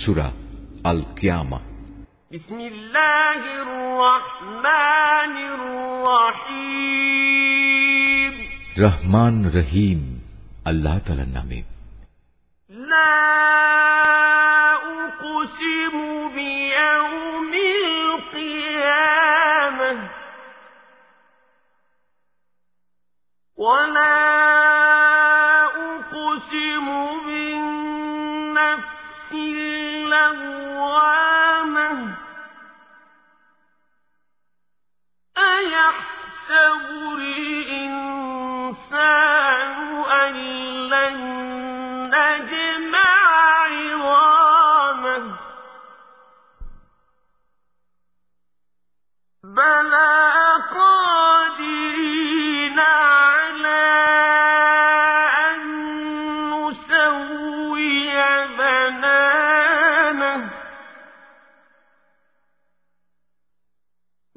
সুরা আল কিয়ামা بسم الله الرحمن الرحيم রহমান রহিম আল্লাহ তালার নামে لا أقسم بيوم القيامة ولا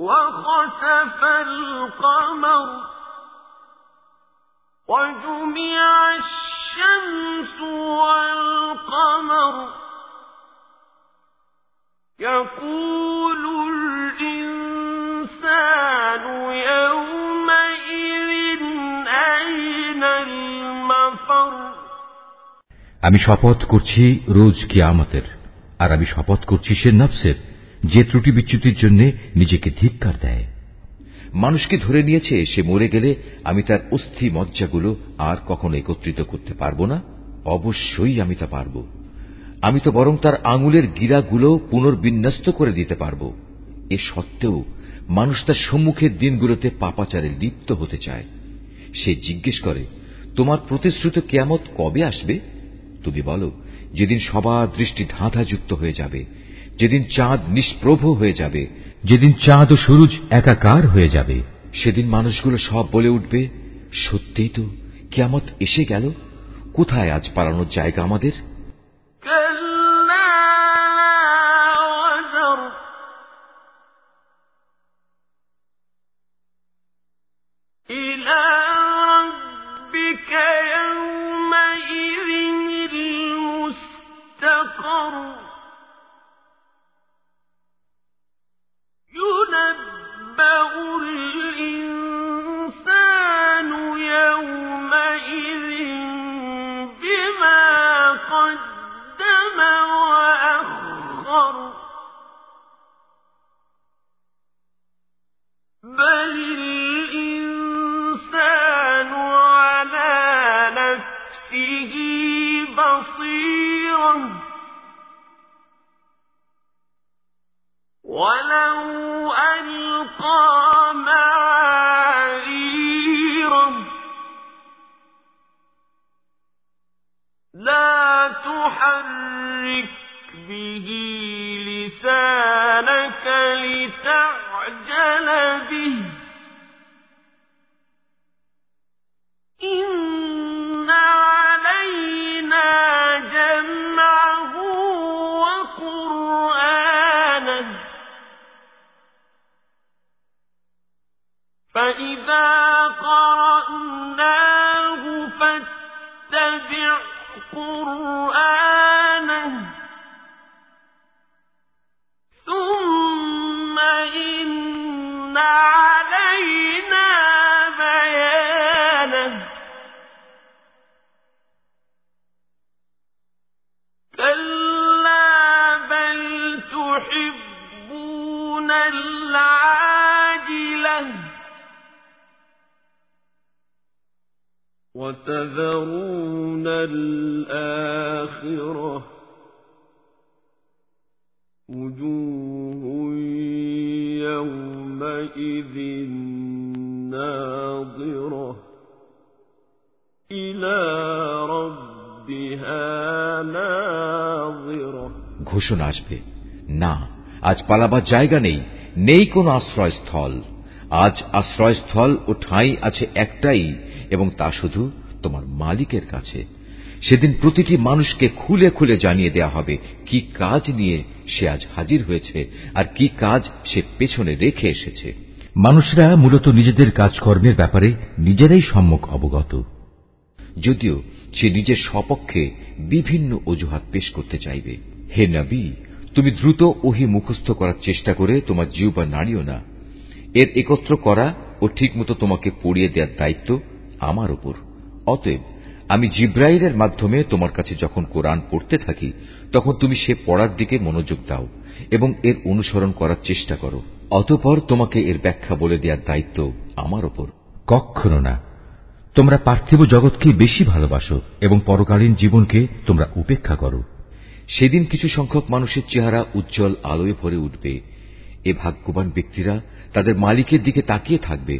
وخسف القمر وجمع الشمس والقمر يقول الإنسان يومئذ أين المفر আমি শপথ করছি রোজ কিয়ামতের আর আমি শপথ করছি সে নফসের যে ত্রুটি বিচ্যুতির জন্য নিজেকে ধিক্কার দেয়। মানুষকে ধরে নিয়েছে, সে মরে গেলে আমি তার অস্থি মজ্জাগুলো আর কখনো একত্রিত করতে পারব না। অবশ্যই আমি তা পারব। আমি তো বরং তার আঙুলের গিরাগুলো পুনর্বিন্যস্ত করে দিতে পারব। এ সত্ত্বেও মানুষ তার সম্মুখের দিনগুলোতে পাপাচারে লিপ্ত হতে চায়। সে জিজ্ঞেস করে, তোমার প্রতিশ্রুত কেয়ামত কবে আসবে? তুমি বলো, যেদিন সবার দৃষ্টি ধাঁধাযুক্ত হয়ে যাবে। যেদিন চাঁদ নিষ্প্রভ হয়ে যাবে যেদিন চাঁদ ও সূরজ একাকার হয়ে যাবে সেদিন মানুষগুলো সব বলে উঠবে সত্যিই তো কেয়ামত এসে গেল? কোথায় আজ পালানোর জায়গা আমাদের? نفسه بصيرة ولو ألقى معاذيره لا تحرك به لسانك لتعجل به. إن فإذا قرأناه فاتبع قرآنه وتذرون الآخرة وجوه يومئذ ناظرة إلى ربها ناظرة ঘোষণা আসবে না আজ পালাবার জায়গা নেই নেই কোনো আশ্রয়স্থল আজ আশ্রয়স্থল ও ঠাঁই আছে একটাই এবং তা শুধু তোমার মালিকের কাছে। সেদিন প্রতিটি মানুষকে খুলে খুলে জানিয়ে দেয়া হবে কি কাজ নিয়ে সে আজ হাজির হয়েছে আর কি কাজ সে পেছনে রেখে এসেছে। মানুষরা মূলত নিজেদের কাজকর্মের ব্যাপারে নিজেরাই সম্মুখ অবগত। যদিও সে নিজের সপক্ষে বিভিন্ন অজুহাত পেশ করতে চাইবে। হে নবী তুমি দ্রুত ওহি মুখস্থ করার চেষ্টা করে তোমার জিহ্বা নাড়িও না। এর একত্র করা ও ঠিকমতো তোমাকে পড়িয়ে দেওয়ার দায়িত্ব আমার উপর। অতএব আমি জিব্রাইলের মাধ্যমে তোমার কাছে যখন কোরআন পড়তে থাকি তখন তুমি সে পড়ার দিকে মনোযোগ দাও এবং এর অনুসরণ করার চেষ্টা করো। অতপর তোমাকে এর ব্যাখ্যা বলে দেওয়ার দায়িত্ব আমার ওপর কখনো না। তোমরা পার্থিব জগৎকে বেশি ভালোবাসো এবং পরকালীন জীবনকে তোমরা উপেক্ষা করো। সেদিন কিছু সংখ্যক মানুষের চেহারা উজ্জ্বল আলোয় ভরে উঠবে। এ ভাগ্যবান ব্যক্তিরা তাদের মালিকের দিকে তাকিয়ে থাকবে।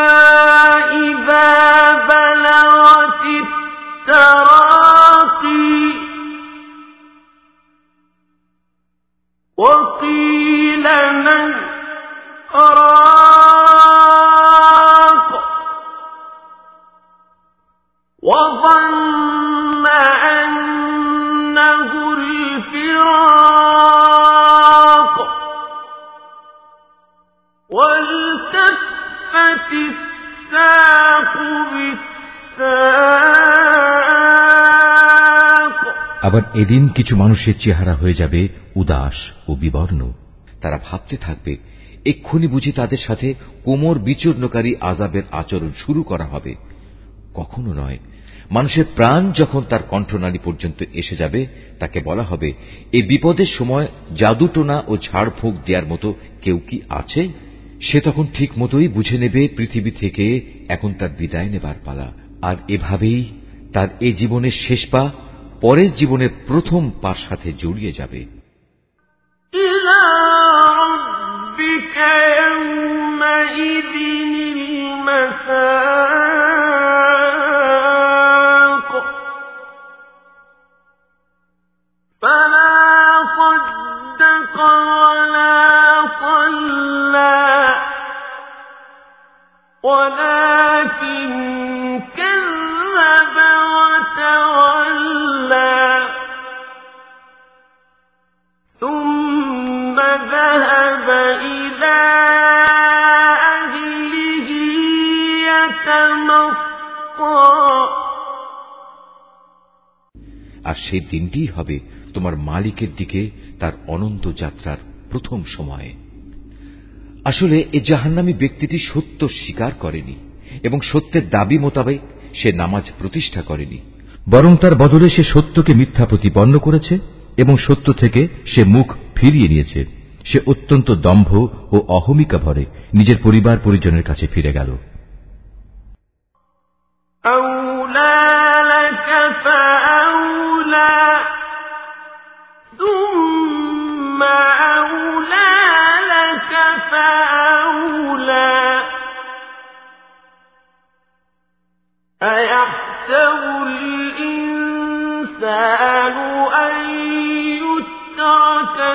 من راق وظن أنه الفراق والتفت الساق بالساق আবার এদিন কিছু মানুষের চেহারা হয়ে যাবে উদাস ও বিবর্ণ তারা ভাবতে থাকবে, এক্ষুনি বুঝি তাদের সাথে কোমর বিচূর্ণকারী আজাবের আচরণ শুরু করা হবে। কখনো নয়, মানুষের প্রাণ যখন তার কণ্ঠনালী পর্যন্ত এসে যাবে, তাকে বলা হবে এই বিপদের সময় জাদুটোনা ও ঝাড়ফুঁক দেওয়ার মতো কেউ কি আছে? সে তখন ঠিক মতোই বুঝে নেবে পৃথিবী থেকে এখন তার বিদায় নেবার পালা। আর এভাবেই তার এ জীবনের শেষ পা পরের জীবনের প্রথম পার সাথে জড়িয়ে যাবে। فلا صدق ولا صلى. ولكن كذب وتولى. ثم ذهب আর সেই দিনটিই হবে তোমার মালিকের দিকে তার অনন্ত যাত্রার প্রথম সময়ে আসলে এ জাহান্নামী ব্যক্তিটি সত্য স্বীকার করেনি এবং সত্যের দাবি মোতাবেক সে নামাজ প্রতিষ্ঠা করেনি বরং তার বদলে সে সত্যকে মিথ্যা প্রতিপন্ন করেছে এবং সত্য থেকে সে মুখ ফিরিয়ে নিয়েছে সে অত্যন্ত দম্ভ ও অহমিকা ভরে নিজের পরিবার পরিজনের কাছে ফিরে গেল أولى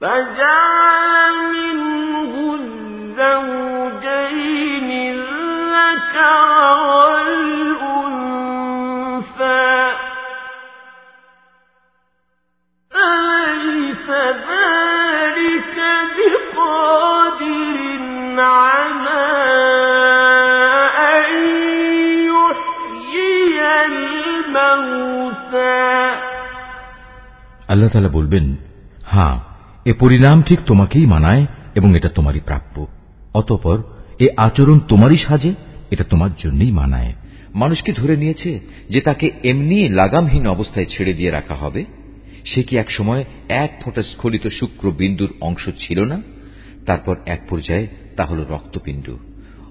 فجعل منه الزوجين الذكر والأنثى. أليس ذلك بقادر على أن يحيي الموتى. الله طلب البنت ها. এ পরিণাম ঠিক তোমাকেই মানায় এবং এটা তোমারই প্রাপ্য। অতপর এ আচরণ তোমারই সাজে, এটা তোমার জন্যই মানায়। মানুষ কি ধরে নিয়েছে যে তাকে এমনি লাগামহীন অবস্থায় ছেড়ে দিয়ে রাখা হবে? সে কি একসময় এক ফোঁটা স্খলিত শুক্র বিন্দুর অংশ ছিল না? তারপর এক পর্যায়ে তা হল রক্তপিণ্ড।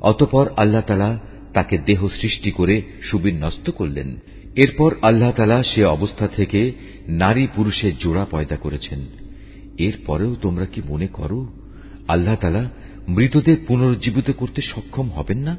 অতপর আল্লাহ তালা তাকে দেহ সৃষ্টি করে সুবিন্যস্ত করলেন। এরপর আল্লাহ তালা সে অবস্থা থেকে নারী পুরুষের জোড়া পয়দা করেছেন। এরপরেও তোমরা কি মনে করো আল্লাহ তালা মৃতদের পুনরুজ্জীবিত করতে সক্ষম হবেন না?